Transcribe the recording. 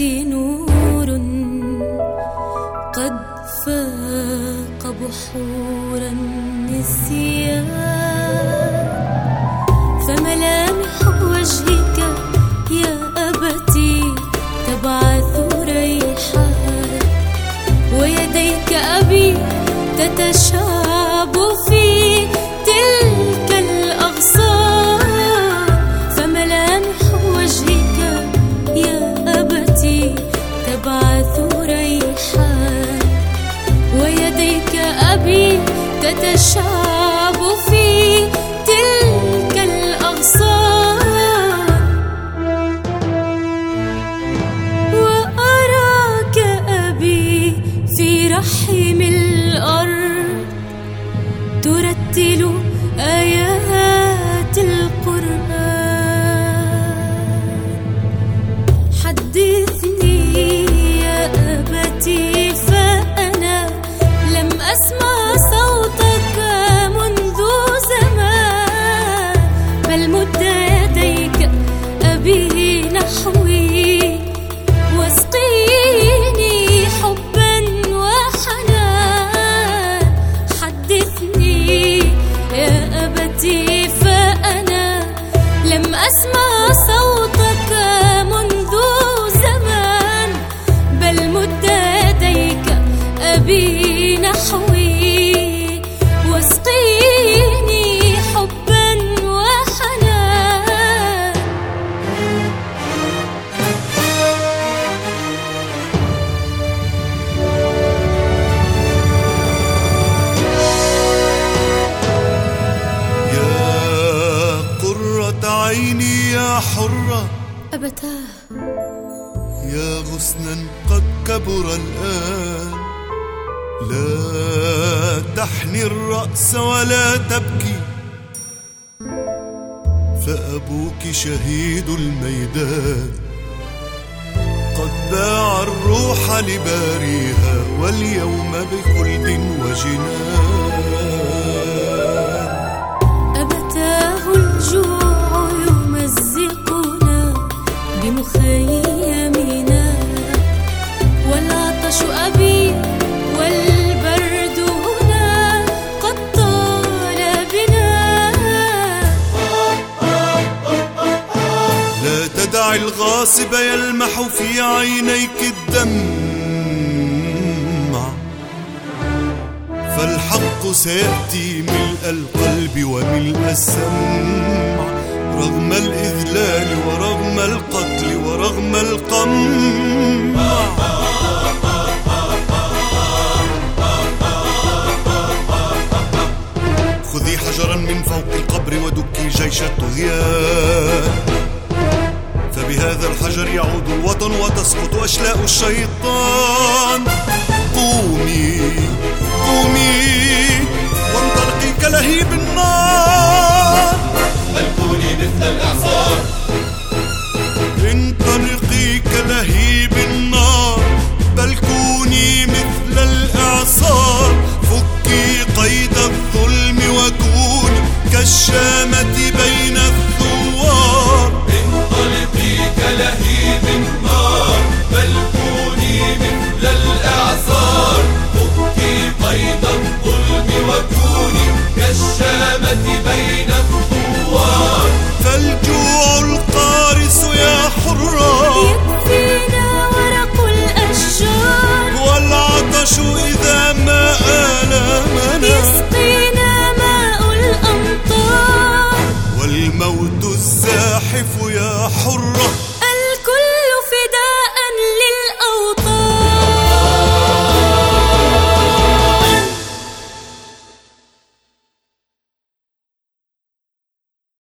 نور قد فاق بحور النسيان. فملامح وجهك تتشاب في تلك الأغصان وأراك أبي في رحم الأرض. ترتل آيات القرآن. حدثني يا أبتي فأنا لم أسمع عيني يا حرة. أبتاه. يا غصنا قد كبر الآن. لا تحني الرأس ولا تبكي. فأبوك شهيد الميدان. قد باع الروح لباريها واليوم بخلد وجنان. الغاصب يلمح في عينيك الدمع. فالحق سيأتي ملء القلب وملء السمع. رغم الإذلال ورغم القتل ورغم القمع. خذي حجرا من فوق القبر ودكي جيش الطغيان. فبهذا الحجر يعود الوطن وتسقط أشلاء الشيطان. قومي قومي وانطلقي كلهيب النار. بل كوني مثل الإعصار. انطلقي كلهيب النار. بل كوني مثل الإعصار. فكي قيد الظلم وكوني كالشامة والموت الزاحف يا حرة.